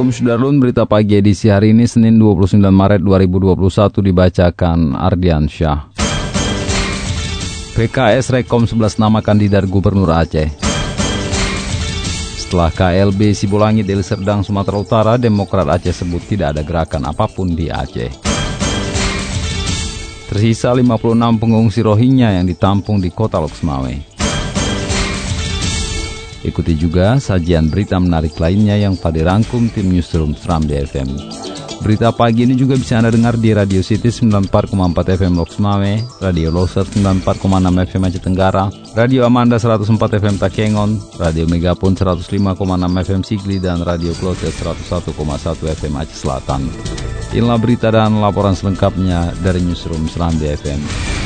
Assalamualaikum Sudarlun, berita pagi edisi hari ini Senin 29 Maret 2021 dibacakan Ardian Syah. PKS Rekom 11 nama kandidat Gubernur Aceh. Setelah KLB Sibolangit Deli Serdang Sumatera Utara, Demokrat Aceh sebut tidak ada gerakan apa pun di Aceh. Tersisa 56 pengungsi Rohingya yang ditampung di kota Loksmawe. Ikuti juga sajian berita menarik lainnya yang pada dirangkum tim Newsroom Seram FM. Berita pagi ini juga bisa Anda dengar di Radio City 94,4 FM Loks Mame, Radio Loser 94,6 FM Aceh Tenggara, Radio Amanda 104 FM Takengon, Radio Megapun 105,6 FM Sigli, dan Radio Klotet 101,1 FM Aceh Selatan. Inilah berita dan laporan selengkapnya dari Newsroom Seram FM.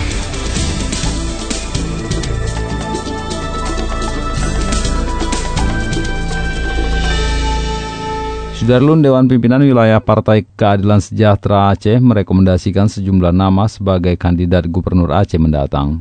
Sudarlun Dewan Pimpinan Wilayah Partai Keadilan Sejahtera Aceh merekomendasikan sejumlah nama sebagai kandidat Gubernur Aceh mendatang.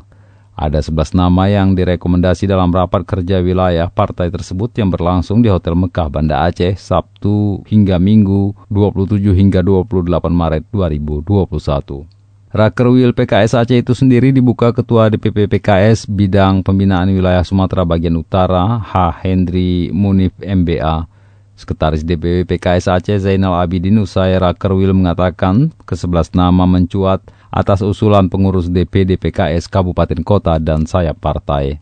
Ada 11 nama yang direkomendasi dalam rapat kerja wilayah partai tersebut yang berlangsung di Hotel Mekah Banda Aceh Sabtu hingga Minggu 27 hingga 28 Maret 2021. Rakerwil PKS Aceh itu sendiri dibuka Ketua DPP PKS Bidang Pembinaan Wilayah Sumatera Bagian Utara H. Hendri Munif MBA Sekretaris DPW PKS Aceh Zainal Abidin Usai Rakerwil mengatakan ke-11 nama mencuat atas usulan pengurus DPD PKS Kabupaten Kota dan sayap partai.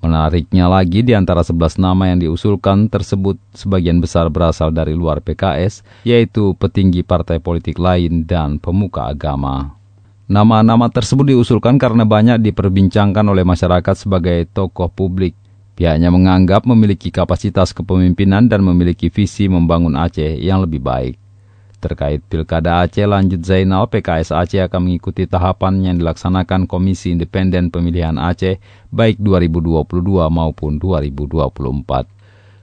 Menariknya lagi di antara 11 nama yang diusulkan tersebut sebagian besar berasal dari luar PKS, yaitu petinggi partai politik lain dan pemuka agama. Nama-nama tersebut diusulkan karena banyak diperbincangkan oleh masyarakat sebagai tokoh publik Pihaknya menganggap memiliki kapasitas kepemimpinan dan memiliki visi membangun Aceh yang lebih baik. Terkait Pilkada Aceh, lanjut Zainal, PKS Aceh akan mengikuti tahapan yang dilaksanakan Komisi Independen Pemilihan Aceh, baik 2022 maupun 2024.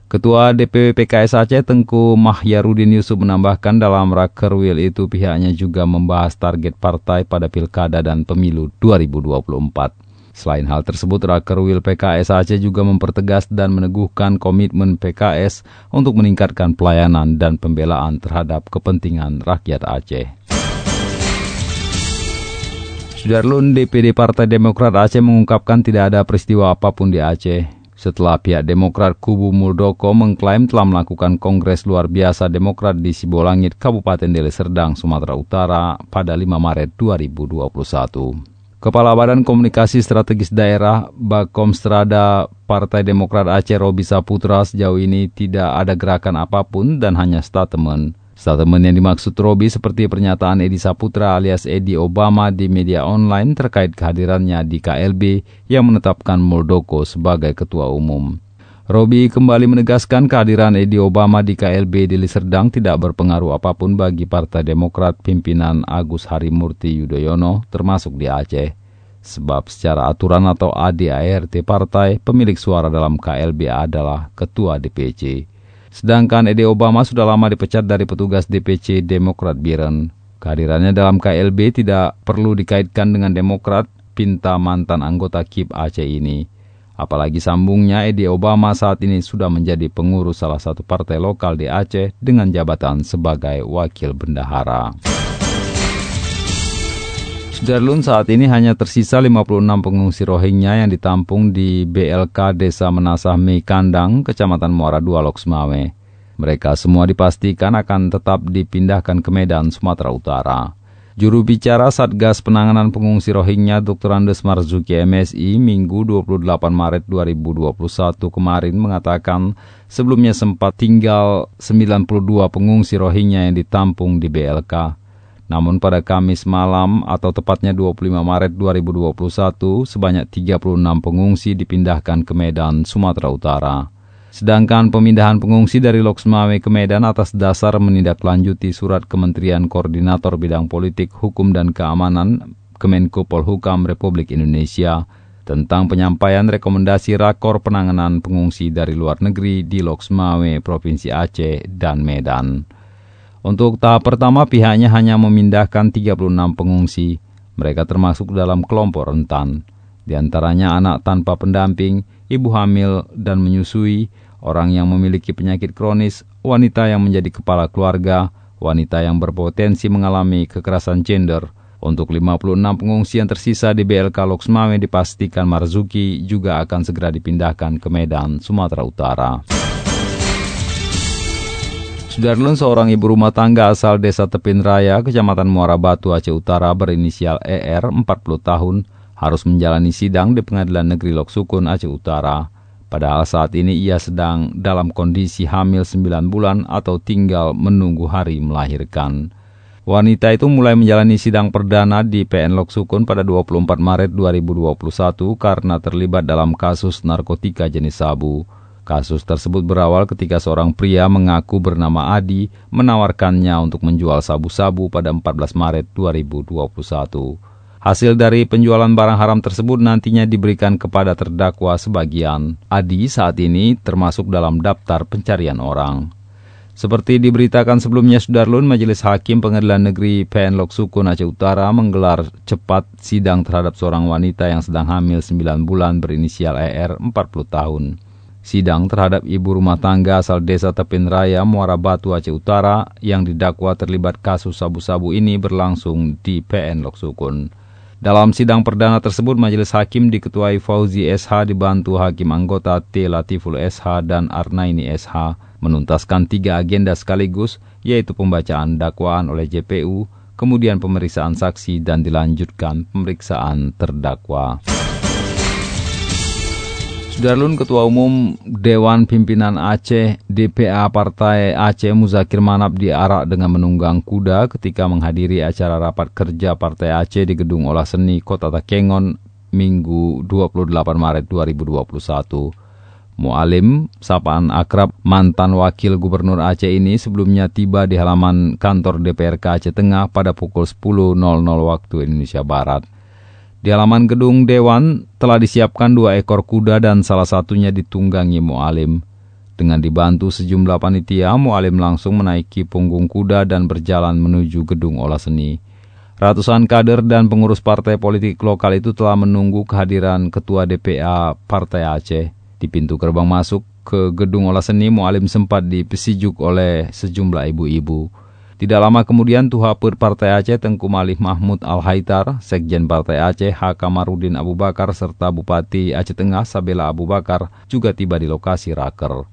Ketua DPW PKS Aceh Tengku Mahyarudin Yusuf menambahkan dalam Rakerwil itu pihaknya juga membahas target partai pada Pilkada dan Pemilu 2024. Selain hal tersebut, Rakerwil PKS Aceh juga mempertegas dan meneguhkan komitmen PKS untuk meningkatkan pelayanan dan pembelaan terhadap kepentingan rakyat Aceh. Sudarlun DPD Partai Demokrat Aceh mengungkapkan tidak ada peristiwa apa pun di Aceh. Setelah pihak Demokrat Kubu Muldoko mengklaim telah melakukan kongres luar biasa Demokrat di Sibolangit, Kabupaten Deli Serdang, Sumatera Utara pada 5 Maret 2021. Kepala Badan Komunikasi Strategis Daerah Bakomstrada Partai Demokrat Aceh Robi Saputra sejauh ini tidak ada gerakan apa pun dan hanya statement. Statement yang dimaksud Robi seperti pernyataan Edi Saputra alias Edi Obama di media online terkait kehadirannya di KLB yang menetapkan Muldoko sebagai ketua umum. Robi kembali menegaskan kehadiran Edi Obama di KLB di Liserdang tidak berpengaruh apa pun bagi Partai Demokrat pimpinan Agus Harimurti Yudhoyono termasuk di Aceh. Sebab secara aturan atau ADART partai, pemilik suara dalam KLB adalah Ketua DPC. Sedangkan Edi Obama sudah lama dipecat dari petugas DPC Demokrat Biren. Kehadirannya dalam KLB tidak perlu dikaitkan dengan Demokrat, pinta mantan anggota KIP Aceh ini. Apalagi sambungnya Edi Obama saat ini sudah menjadi pengurus salah satu partai lokal di Aceh dengan jabatan sebagai wakil bendahara. Sudarlun saat ini hanya tersisa 56 pengungsi Rohingya yang ditampung di BLK Desa Menasah Kandang, Kecamatan Muara Dua Loksmawe. Mereka semua dipastikan akan tetap dipindahkan ke Medan, Sumatera Utara. Juru bicara Satgas Penanganan Pengungsi Rohingya Dr. Andes Marzuki MSI Minggu 28 Maret 2021 kemarin mengatakan sebelumnya sempat tinggal 92 pengungsi Rohingya yang ditampung di BLK. Namun pada Kamis malam atau tepatnya 25 Maret 2021, sebanyak 36 pengungsi dipindahkan ke Medan, Sumatera Utara. Sedangkan pemindahan pengungsi dari Loksmawe ke Medan atas dasar menindaklanjuti surat Kementerian Koordinator Bidang Politik, Hukum dan Keamanan Kemenko Polhukam Republik Indonesia tentang penyampaian rekomendasi rakor penanganan pengungsi dari luar negeri di Loksmawe, Provinsi Aceh, dan Medan. Untuk tahap pertama pihaknya hanya memindahkan 36 pengungsi. Mereka termasuk dalam kelompok rentan. Di antaranya anak tanpa pendamping, ibu hamil dan menyusui, orang yang memiliki penyakit kronis, wanita yang menjadi kepala keluarga, wanita yang berpotensi mengalami kekerasan gender. Untuk 56 pengungsi yang tersisa di BLK Loksmawe dipastikan Marzuki juga akan segera dipindahkan ke Medan, Sumatera Utara. Sudarlun seorang ibu rumah tangga asal desa Tepin Raya, Kecamatan Muara Batu, Aceh Utara berinisial ER 40 tahun, harus menjalani sidang di Pengadilan Negeri Loksukun, Aceh Utara. Padahal saat ini ia sedang dalam kondisi hamil 9 bulan atau tinggal menunggu hari melahirkan. Wanita itu mulai menjalani sidang perdana di PN Loksukun pada 24 Maret 2021 karena terlibat dalam kasus narkotika jenis sabu. Kasus tersebut berawal ketika seorang pria mengaku bernama Adi menawarkannya untuk menjual sabu-sabu pada 14 Maret 2021. Hasil dari penjualan barang haram tersebut nantinya diberikan kepada terdakwa sebagian. Adi saat ini termasuk dalam daftar pencarian orang. Seperti diberitakan sebelumnya Sudarlun, Majelis Hakim Pengadilan Negeri PN Loksukun Aceh Utara menggelar cepat sidang terhadap seorang wanita yang sedang hamil 9 bulan berinisial ER 40 tahun. Sidang terhadap ibu rumah tangga asal desa Tepin Raya, Muara Batu, Aceh Utara yang didakwa terlibat kasus sabu-sabu ini berlangsung di PN Loksukun. Dalam sidang perdana tersebut, Majelis Hakim diketuai Fauzi SH dibantu Hakim anggota T. Latiful SH dan Arnaini SH menuntaskan tiga agenda sekaligus, yaitu pembacaan dakwaan oleh JPU, kemudian pemeriksaan saksi dan dilanjutkan pemeriksaan terdakwa. Sudarlun Ketua Umum Dewan Pimpinan Aceh DPA Partai Aceh Muzakir Manap diarak dengan menunggang kuda ketika menghadiri acara rapat kerja Partai Aceh di Gedung Olah Seni Kota Takengon Minggu 28 Maret 2021. Mualim, sapaan akrab mantan wakil gubernur Aceh ini sebelumnya tiba di halaman kantor DPRK Aceh Tengah pada pukul 10.00 waktu Indonesia Barat. Di halaman gedung Dewan telah disiapkan dua ekor kuda dan salah satunya ditunggangi Mu'alim. Dengan dibantu sejumlah panitia, Mu'alim langsung menaiki punggung kuda dan berjalan menuju gedung olah seni. Ratusan kader dan pengurus partai politik lokal itu telah menunggu kehadiran Ketua DPA Partai Aceh. Di pintu gerbang masuk ke gedung olah seni, Mu'alim sempat dipesijuk oleh sejumlah ibu-ibu. Tidak lama kemudian Tuhapur Partai Aceh Tengku Malih Mahmud Al-Haitar, Sekjen Partai Aceh H. Kamarudin Abu Bakar, serta Bupati Aceh Tengah Sabela Abu Bakar juga tiba di lokasi raker.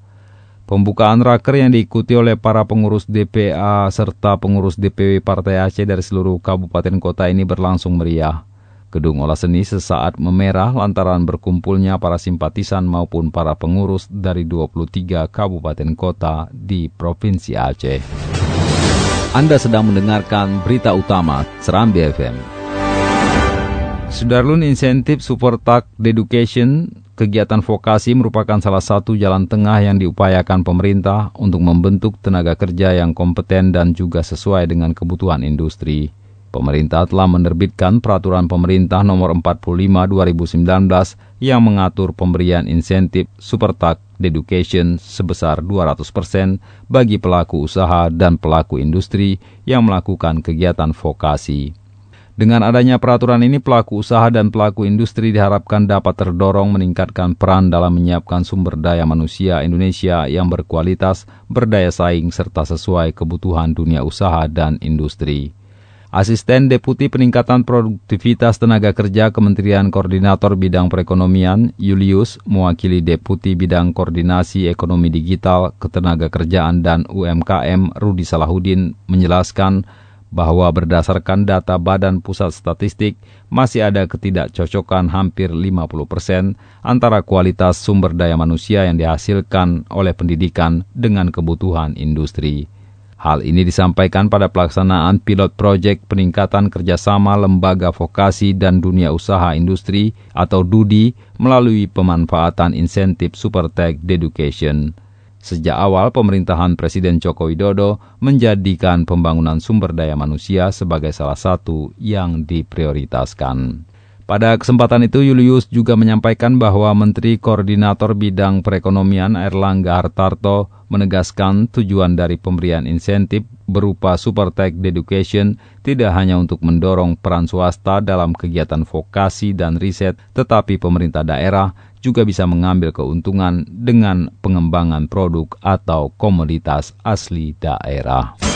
Pembukaan raker yang diikuti oleh para pengurus DPA serta pengurus DPW Partai Aceh dari seluruh kabupaten kota ini berlangsung meriah. Gedung olah seni sesaat memerah lantaran berkumpulnya para simpatisan maupun para pengurus dari 23 kabupaten kota di Provinsi Aceh. Anda sedang mendengarkan berita utama Serambi FM. Sudarlun insentif support tak education kegiatan vokasi merupakan salah satu jalan tengah yang diupayakan pemerintah untuk membentuk tenaga kerja yang kompeten dan juga sesuai dengan kebutuhan industri. Pemerintah telah menerbitkan peraturan pemerintah nomor 45 2019 yang mengatur pemberian insentif super tak Education sebesar 200% bagi pelaku usaha dan pelaku industri yang melakukan kegiatan vokasi. Dengan adanya peraturan ini, pelaku usaha dan pelaku industri diharapkan dapat terdorong meningkatkan peran dalam menyiapkan sumber daya manusia Indonesia yang berkualitas, berdaya saing, serta sesuai kebutuhan dunia usaha dan industri. Asisten Deputi Peningkatan Produktivitas Tenaga Kerja Kementerian Koordinator Bidang Perekonomian, Julius, mewakili Deputi Bidang Koordinasi Ekonomi Digital, Ketenaga Kerjaan dan UMKM, Rudi Salahuddin, menjelaskan bahwa berdasarkan data Badan Pusat Statistik, masih ada ketidakcocokan hampir 50% antara kualitas sumber daya manusia yang dihasilkan oleh pendidikan dengan kebutuhan industri. Hal ini disampaikan pada pelaksanaan pilot proyek peningkatan kerjasama lembaga vokasi dan dunia usaha industri atau DUDI melalui pemanfaatan insentif Supertech Education. Sejak awal pemerintahan Presiden Joko Widodo menjadikan pembangunan sumber daya manusia sebagai salah satu yang diprioritaskan. Pada kesempatan itu, Julius juga menyampaikan bahwa Menteri Koordinator Bidang Perekonomian Erlangga Hartarto menegaskan tujuan dari pemberian insentif berupa Super Tech Education tidak hanya untuk mendorong peran swasta dalam kegiatan vokasi dan riset, tetapi pemerintah daerah juga bisa mengambil keuntungan dengan pengembangan produk atau komoditas asli daerah.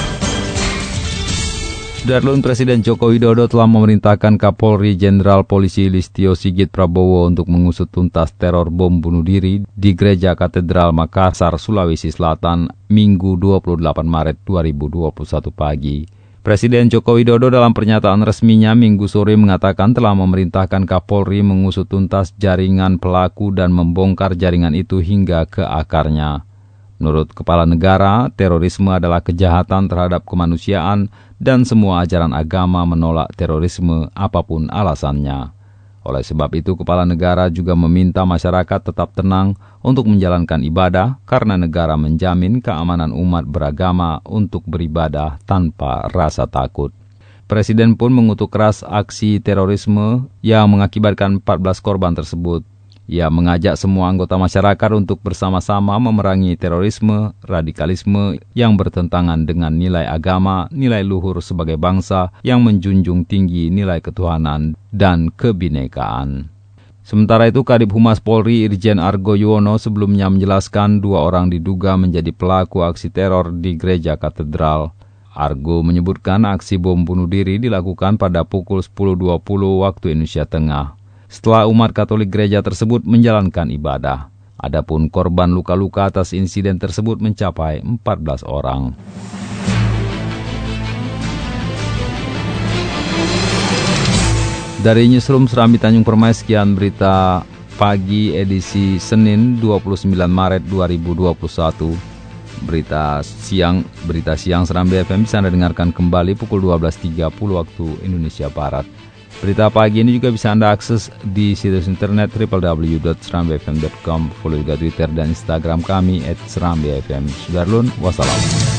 Darlun Presiden Joko Widodo telah memerintahkan Kapolri Jenderal Polisi Listio Sigit Prabowo untuk mengusut tuntas teror bom bunuh diri di Gereja Katedral Makassar, Sulawesi Selatan, Minggu 28 Maret 2021 pagi. Presiden Joko Widodo dalam pernyataan resminya minggu sore mengatakan telah memerintahkan Kapolri mengusut tuntas jaringan pelaku dan membongkar jaringan itu hingga ke akarnya. Menurut Kepala Negara, terorisme adalah kejahatan terhadap kemanusiaan dan semua ajaran agama menolak terorisme apa pun alasannya. Oleh sebab itu, Kepala Negara juga meminta masyarakat tetap tenang untuk menjalankan ibadah karena negara menjamin keamanan umat beragama untuk beribadah tanpa rasa takut. Presiden pun mengutuk keras aksi terorisme yang mengakibatkan 14 korban tersebut ia mengajak semua anggota masyarakat untuk bersama-sama memerangi terorisme, radikalisme yang bertentangan dengan nilai agama, nilai luhur sebagai bangsa yang menjunjung tinggi nilai ketuhanan dan kebinekaan. Sementara itu, Kadip Humas Polri Irjen Argo Yuwono sebelumnya menjelaskan dua orang diduga menjadi pelaku aksi teror di gereja katedral. Argo menyebutkan aksi bom bunuh diri dilakukan pada pukul 10.20 waktu Indonesia Tengah setelah umat Katolik gereja tersebut menjalankan ibadah. Adapun korban luka-luka atas insiden tersebut mencapai 14 orang. Dari Newsroom Serambi Tanjung Permai, sekian berita pagi edisi Senin 29 Maret 2021. Berita siang, berita siang Serambi FM bisa Anda dengarkan kembali pukul 12.30 waktu Indonesia Barat. Berita pagi ini juga bisa Anda akses di situs internet www.serambifm.com. Follow juga Twitter dan Instagram kami at Serambifm. Sudarlun, wassalam.